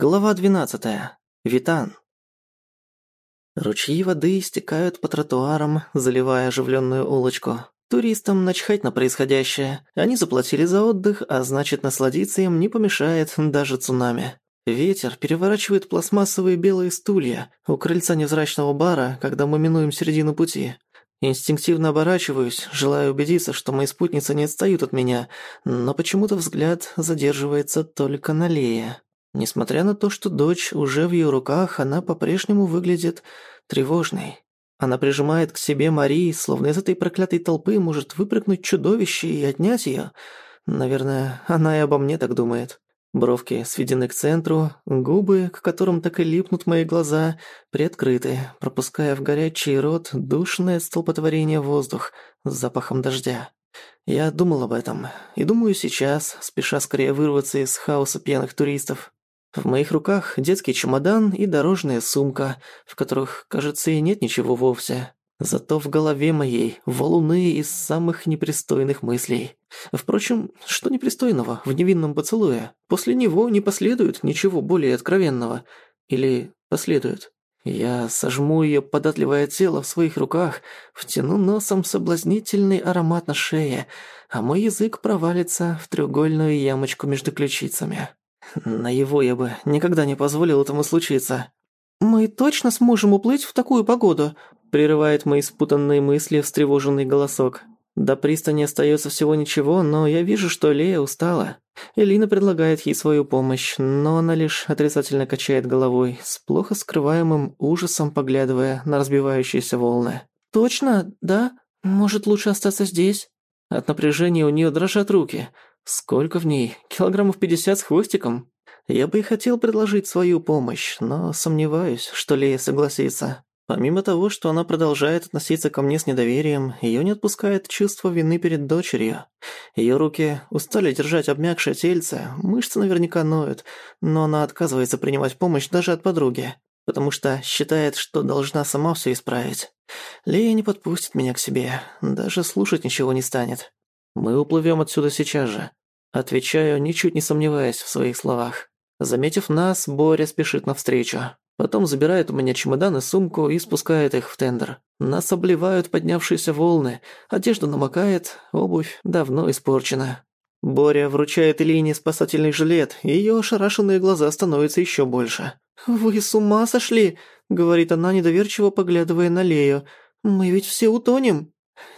Глава 12. Витан. Ручьи воды стекают по тротуарам, заливая оживленную улочку. Туристам начхать на происходящее. Они заплатили за отдых, а значит насладиться им не помешает даже цунами. Ветер переворачивает пластмассовые белые стулья у крыльца невзрачного бара, когда мы минуем середину пути. Инстинктивно оборачиваюсь, желая убедиться, что мои спутницы не отстают от меня, но почему-то взгляд задерживается только на Лее. Несмотря на то, что дочь уже в ее руках, она по-прежнему выглядит тревожной. Она прижимает к себе Марии, словно из этой проклятой толпы может выпрыгнуть чудовище и отнять ее. Наверное, она и обо мне так думает. Бровки сведены к центру, губы, к которым так и липнут мои глаза, приоткрыты, пропуская в горячий рот душное столпотворение воздух с запахом дождя. Я думал об этом, и думаю сейчас, спеша скорее вырваться из хаоса пьяных туристов. В моих руках детский чемодан и дорожная сумка, в которых, кажется, и нет ничего вовсе. Зато в голове моей валуны из самых непристойных мыслей. Впрочем, что непристойного в невинном поцелуе? После него не последует ничего более откровенного. Или последует? Я сожму ее податливое тело в своих руках, втяну носом соблазнительный аромат на шее, а мой язык провалится в треугольную ямочку между ключицами. На его я бы никогда не позволил этому случиться. «Мы точно сможем уплыть в такую погоду?» Прерывает мои спутанные мысли встревоженный голосок. До пристани остается всего ничего, но я вижу, что Лея устала. Элина предлагает ей свою помощь, но она лишь отрицательно качает головой, с плохо скрываемым ужасом поглядывая на разбивающиеся волны. «Точно, да? Может, лучше остаться здесь?» От напряжения у нее дрожат руки – Сколько в ней? Килограммов пятьдесят с хвостиком? Я бы и хотел предложить свою помощь, но сомневаюсь, что Лея согласится. Помимо того, что она продолжает относиться ко мне с недоверием, её не отпускает чувство вины перед дочерью. Её руки устали держать обмякшее тельце, мышцы наверняка ноют, но она отказывается принимать помощь даже от подруги, потому что считает, что должна сама всё исправить. Лея не подпустит меня к себе, даже слушать ничего не станет. Мы уплывём отсюда сейчас же. Отвечаю, ничуть не сомневаясь в своих словах. Заметив нас, Боря спешит навстречу. Потом забирает у меня чемодан и сумку и спускает их в тендер. Нас обливают поднявшиеся волны, одежда намокает, обувь давно испорчена. Боря вручает Илине спасательный жилет, и её ошарашенные глаза становятся ещё больше. «Вы с ума сошли?» — говорит она, недоверчиво поглядывая на Лею. «Мы ведь все утонем».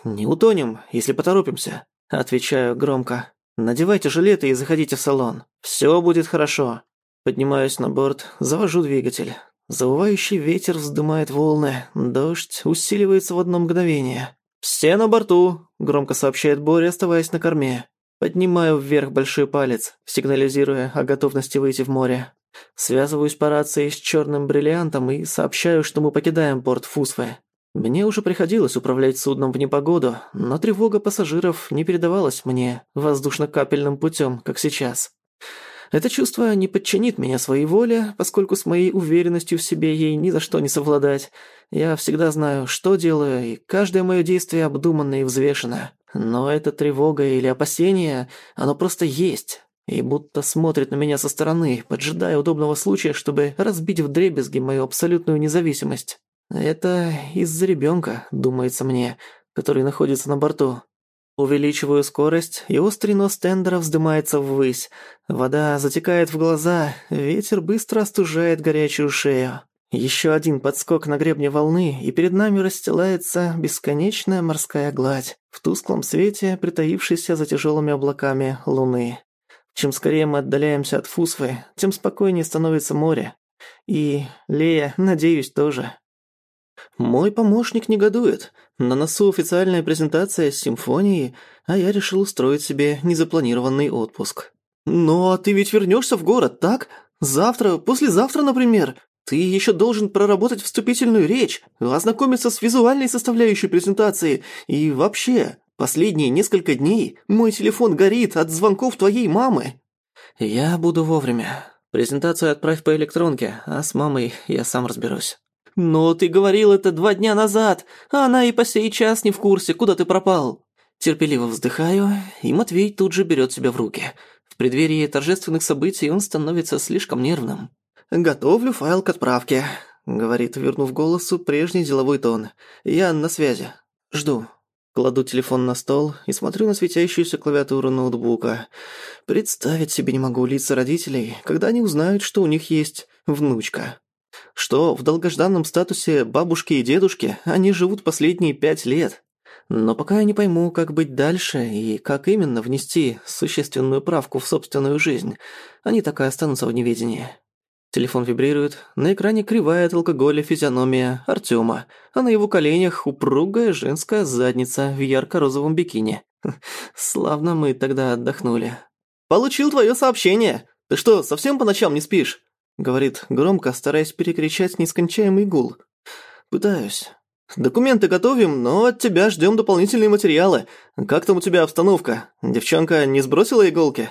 «Не утонем, если поторопимся», — отвечаю громко. Надевайте жилеты и заходите в салон. Все будет хорошо. Поднимаюсь на борт, завожу двигатель. Завывающий ветер вздымает волны, дождь усиливается в одно мгновение. «Все на борту», – громко сообщает Боря, оставаясь на корме. Поднимаю вверх большой палец, сигнализируя о готовности выйти в море. Связываюсь по рации с черным бриллиантом и сообщаю, что мы покидаем порт Фусве. Мне уже приходилось управлять судном в непогоду, но тревога пассажиров не передавалась мне воздушно-капельным путем, как сейчас. Это чувство не подчинит меня своей воле, поскольку с моей уверенностью в себе ей ни за что не совладать. Я всегда знаю, что делаю, и каждое мое действие обдуманно и взвешено. Но эта тревога или опасение, оно просто есть, и будто смотрит на меня со стороны, поджидая удобного случая, чтобы разбить вдребезги мою абсолютную независимость. Это из-за ребенка, думается мне, который находится на борту. Увеличиваю скорость, и острый нос тендера вздымается ввысь. Вода затекает в глаза, ветер быстро остужает горячую шею. Еще один подскок на гребне волны, и перед нами расстилается бесконечная морская гладь, в тусклом свете, притаившейся за тяжелыми облаками луны. Чем скорее мы отдаляемся от Фусвы, тем спокойнее становится море. И Лея, надеюсь, тоже. Мой помощник негодует. На носу официальная презентация с симфонией, а я решил устроить себе незапланированный отпуск. «Ну, а ты ведь вернешься в город, так? Завтра, послезавтра, например. Ты еще должен проработать вступительную речь, ознакомиться с визуальной составляющей презентации и вообще, последние несколько дней мой телефон горит от звонков твоей мамы». «Я буду вовремя. Презентацию отправь по электронке, а с мамой я сам разберусь». «Но ты говорил это два дня назад, а она и по сей час не в курсе, куда ты пропал». Терпеливо вздыхаю, и Матвей тут же берет себя в руки. В преддверии торжественных событий он становится слишком нервным. «Готовлю файл к отправке», — говорит, вернув голосу прежний деловой тон. «Я на связи. Жду». Кладу телефон на стол и смотрю на светящуюся клавиатуру ноутбука. Представить себе не могу лица родителей, когда они узнают, что у них есть внучка. Что в долгожданном статусе бабушки и дедушки они живут последние пять лет. Но пока я не пойму, как быть дальше и как именно внести существенную правку в собственную жизнь, они так и останутся в неведении. Телефон вибрирует, на экране кривая от алкоголя физиономия Артёма, а на его коленях упругая женская задница в ярко-розовом бикини. Славно мы тогда отдохнули. «Получил твое сообщение! Ты что, совсем по ночам не спишь?» Говорит громко, стараясь перекричать нескончаемый гул. «Пытаюсь. Документы готовим, но от тебя ждем дополнительные материалы. Как там у тебя обстановка? Девчонка не сбросила иголки?»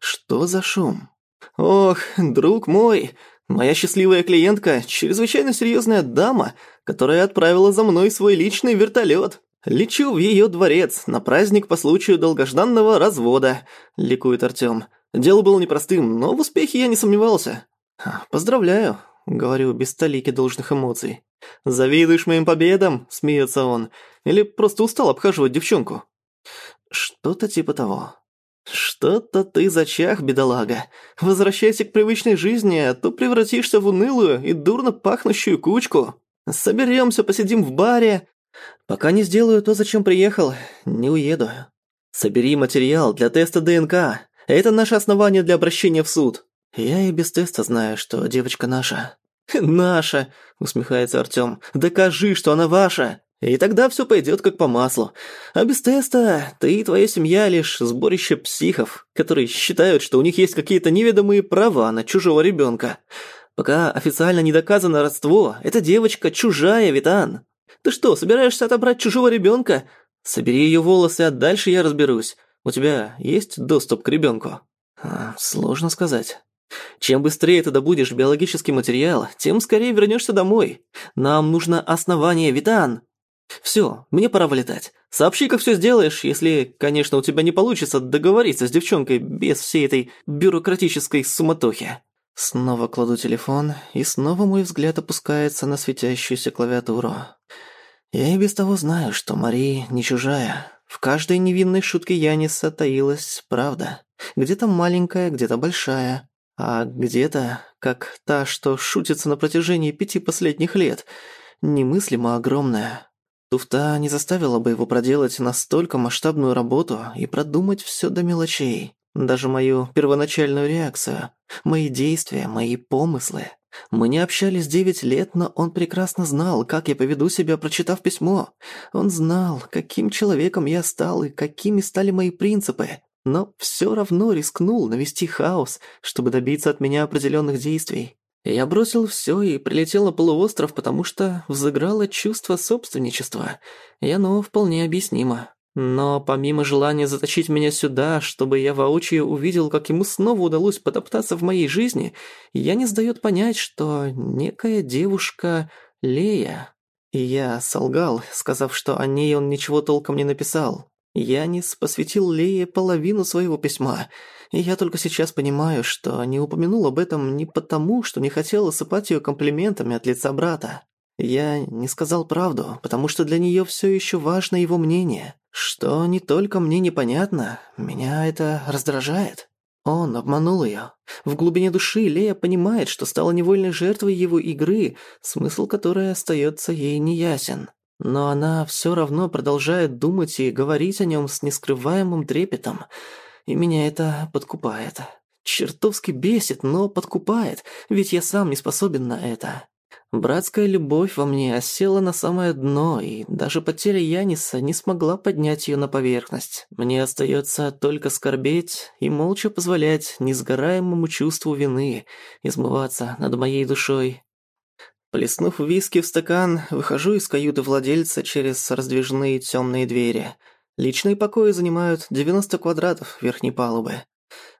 «Что за шум?» «Ох, друг мой, моя счастливая клиентка – чрезвычайно серьезная дама, которая отправила за мной свой личный вертолет. Лечу в ее дворец на праздник по случаю долгожданного развода», – ликует Артем. «Дело было непростым, но в успехе я не сомневался». «Поздравляю», – говорю без столики должных эмоций. «Завидуешь моим победам?» – смеется он. «Или просто устал обхаживать девчонку?» «Что-то типа того». «Что-то ты зачах, бедолага. Возвращайся к привычной жизни, а то превратишься в унылую и дурно пахнущую кучку. Соберемся, посидим в баре. Пока не сделаю то, зачем приехал, не уеду. Собери материал для теста ДНК. Это наше основание для обращения в суд. Я и без теста знаю, что девочка наша». «Наша!» – усмехается Артём. «Докажи, что она ваша!» И тогда все пойдет как по маслу. А без теста ты и твоя семья лишь сборище психов, которые считают, что у них есть какие-то неведомые права на чужого ребенка. Пока официально не доказано родство, эта девочка чужая, Витан. Ты что, собираешься отобрать чужого ребенка? Собери ее волосы, а дальше я разберусь. У тебя есть доступ к ребенку? Сложно сказать. Чем быстрее ты добудешь биологический материал, тем скорее вернешься домой. Нам нужно основание, Витан. Все, мне пора вылетать. Сообщи, как все сделаешь, если, конечно, у тебя не получится договориться с девчонкой без всей этой бюрократической суматохи. Снова кладу телефон, и снова мой взгляд опускается на светящуюся клавиатуру. Я и без того знаю, что Мари не чужая. В каждой невинной шутке Яниса таилась правда. Где-то маленькая, где-то большая. А где-то, как та, что шутится на протяжении пяти последних лет, немыслимо огромная. Туфта не заставила бы его проделать настолько масштабную работу и продумать все до мелочей. Даже мою первоначальную реакцию, мои действия, мои помыслы. Мы не общались девять лет, но он прекрасно знал, как я поведу себя, прочитав письмо. Он знал, каким человеком я стал и какими стали мои принципы. Но все равно рискнул навести хаос, чтобы добиться от меня определенных действий. Я бросил все и прилетел на полуостров, потому что взыграло чувство собственничества, и оно вполне объяснимо. Но помимо желания заточить меня сюда, чтобы я воочию увидел, как ему снова удалось потоптаться в моей жизни, я не сдает понять, что некая девушка Лея... Я солгал, сказав, что о ней он ничего толком не написал. Янис посвятил Лее половину своего письма, и я только сейчас понимаю, что не упомянул об этом не потому, что не хотел осыпать ее комплиментами от лица брата. Я не сказал правду, потому что для нее все еще важно его мнение, что не только мне непонятно, меня это раздражает. Он обманул ее. В глубине души Лея понимает, что стала невольной жертвой его игры, смысл которой остается ей неясен. Но она все равно продолжает думать и говорить о нем с нескрываемым трепетом. И меня это подкупает. Чертовски бесит, но подкупает, ведь я сам не способен на это. Братская любовь во мне осела на самое дно, и даже потеря Яниса не смогла поднять ее на поверхность. Мне остается только скорбеть и молча позволять несгораемому чувству вины измываться над моей душой. Плеснув виски в стакан, выхожу из каюты владельца через раздвижные темные двери. Личные покои занимают 90 квадратов верхней палубы.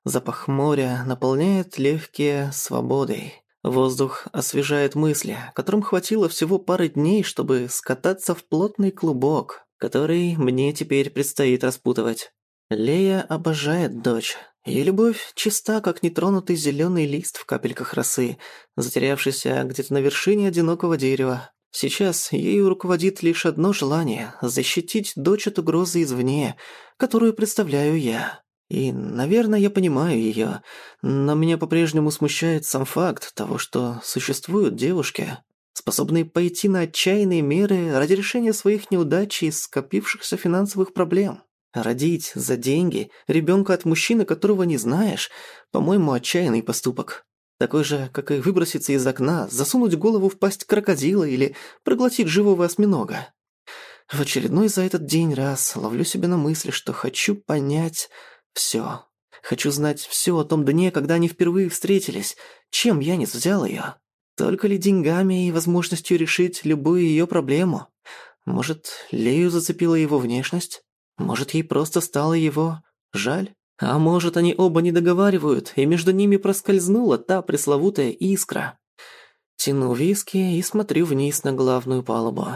Запах моря наполняет легкие свободой. Воздух освежает мысли, которым хватило всего пары дней, чтобы скататься в плотный клубок, который мне теперь предстоит распутывать. Лея обожает дочь. Ее любовь чиста, как нетронутый зеленый лист в капельках росы, затерявшийся где-то на вершине одинокого дерева. Сейчас ею руководит лишь одно желание – защитить дочь от угрозы извне, которую представляю я. И, наверное, я понимаю ее, но меня по-прежнему смущает сам факт того, что существуют девушки, способные пойти на отчаянные меры ради решения своих неудач и скопившихся финансовых проблем. Родить за деньги ребенка от мужчины, которого не знаешь, по-моему, отчаянный поступок. Такой же, как и выброситься из окна, засунуть голову в пасть крокодила или проглотить живого осьминога. В очередной за этот день раз ловлю себя на мысли, что хочу понять все. Хочу знать все о том дне, когда они впервые встретились. Чем Янис взял ее? Только ли деньгами и возможностью решить любую ее проблему? Может, Лею зацепила его внешность? Может, ей просто стало его жаль? А может, они оба не договаривают, и между ними проскользнула та пресловутая искра. Тяну виски и смотрю вниз на главную палубу.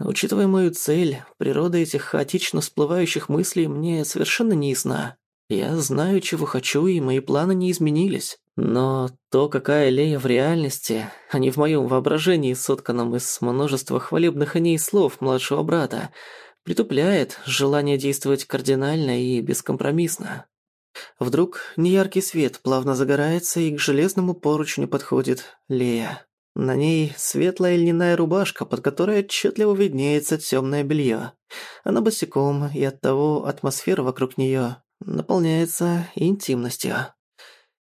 Учитывая мою цель, природа этих хаотично всплывающих мыслей мне совершенно не ясна. Я знаю, чего хочу, и мои планы не изменились. Но то, какая Лея в реальности, а не в моем воображении, сотканном из множества хвалебных о ней слов младшего брата, притупляет желание действовать кардинально и бескомпромиссно. Вдруг неяркий свет плавно загорается, и к железному поручню подходит Лея. На ней светлая льняная рубашка, под которой отчетливо виднеется темное белье. Она босиком, и оттого атмосфера вокруг нее наполняется интимностью.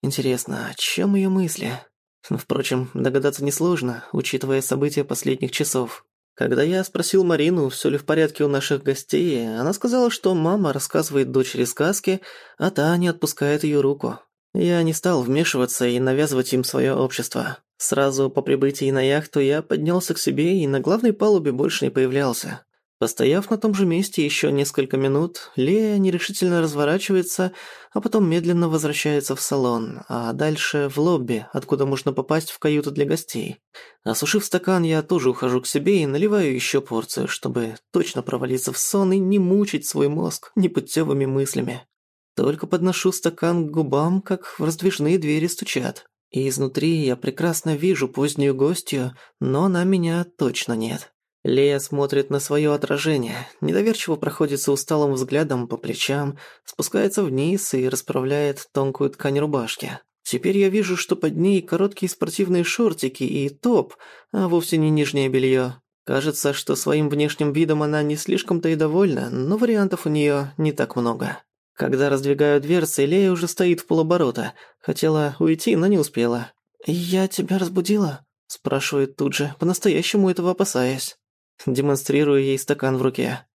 Интересно, о чем ее мысли? Впрочем, догадаться несложно, учитывая события последних часов. Когда я спросил Марину, все ли в порядке у наших гостей, она сказала, что мама рассказывает дочери сказки, а та не отпускает ее руку. Я не стал вмешиваться и навязывать им свое общество. Сразу по прибытии на яхту я поднялся к себе и на главной палубе больше не появлялся. Постояв на том же месте еще несколько минут, Лея нерешительно разворачивается, а потом медленно возвращается в салон, а дальше в лобби, откуда можно попасть в каюту для гостей. Осушив стакан, я тоже ухожу к себе и наливаю еще порцию, чтобы точно провалиться в сон и не мучить свой мозг непутевыми мыслями. Только подношу стакан к губам, как в раздвижные двери стучат. И изнутри я прекрасно вижу позднюю гостью, но на меня точно нет. Лея смотрит на свое отражение, недоверчиво проходится усталым взглядом по плечам, спускается вниз и расправляет тонкую ткань рубашки. Теперь я вижу, что под ней короткие спортивные шортики и топ, а вовсе не нижнее белье. Кажется, что своим внешним видом она не слишком-то и довольна, но вариантов у нее не так много. Когда раздвигаю дверцы, Лея уже стоит в полоборота. Хотела уйти, но не успела. «Я тебя разбудила?» Спрашивает тут же, по-настоящему этого опасаясь. Демонстрирую ей стакан в руке.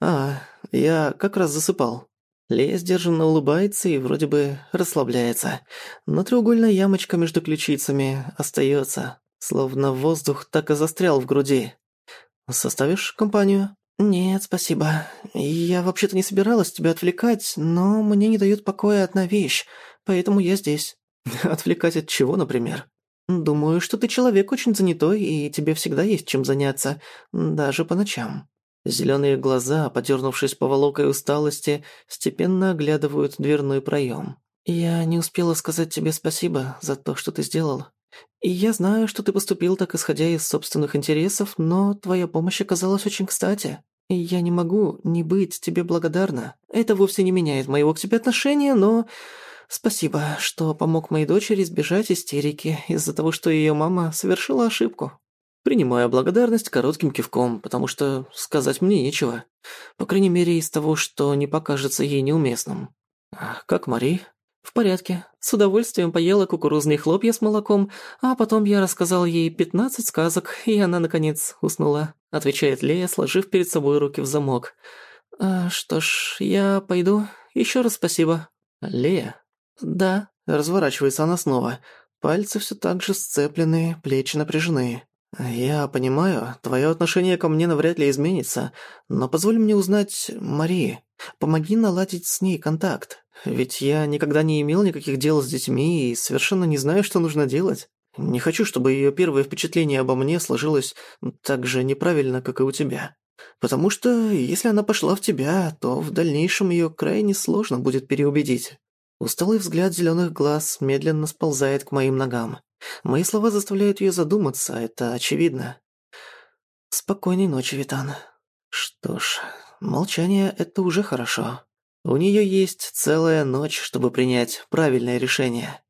«А, я как раз засыпал». Лея сдержанно улыбается и вроде бы расслабляется. Но треугольная ямочка между ключицами остается, словно воздух так и застрял в груди. «Составишь компанию?» «Нет, спасибо. Я вообще-то не собиралась тебя отвлекать, но мне не дает покоя одна вещь, поэтому я здесь». «Отвлекать от чего, например?» «Думаю, что ты человек очень занятой, и тебе всегда есть чем заняться, даже по ночам». Зелёные глаза, подернувшись поволокой усталости, степенно оглядывают дверной проем. «Я не успела сказать тебе спасибо за то, что ты сделал. И я знаю, что ты поступил так, исходя из собственных интересов, но твоя помощь оказалась очень кстати. И я не могу не быть тебе благодарна. Это вовсе не меняет моего к тебе отношения, но Спасибо, что помог моей дочери избежать истерики из-за того, что ее мама совершила ошибку. Принимаю благодарность коротким кивком, потому что сказать мне нечего. По крайней мере, из того, что не покажется ей неуместным. Как Мари? В порядке. С удовольствием поела кукурузные хлопья с молоком, а потом я рассказал ей пятнадцать сказок, и она, наконец, уснула. Отвечает Лея, сложив перед собой руки в замок. А, что ж, я пойду. Еще раз спасибо. Лея, «Да», — разворачивается она снова. Пальцы все так же сцеплены, плечи напряжены. «Я понимаю, твое отношение ко мне навряд ли изменится, но позволь мне узнать Мари. Помоги наладить с ней контакт. Ведь я никогда не имел никаких дел с детьми и совершенно не знаю, что нужно делать. Не хочу, чтобы ее первое впечатление обо мне сложилось так же неправильно, как и у тебя. Потому что если она пошла в тебя, то в дальнейшем ее крайне сложно будет переубедить. Усталый взгляд зеленых глаз медленно сползает к моим ногам. Мои слова заставляют ее задуматься, это очевидно. Спокойной ночи, Витан. Что ж, молчание — это уже хорошо. У нее есть целая ночь, чтобы принять правильное решение.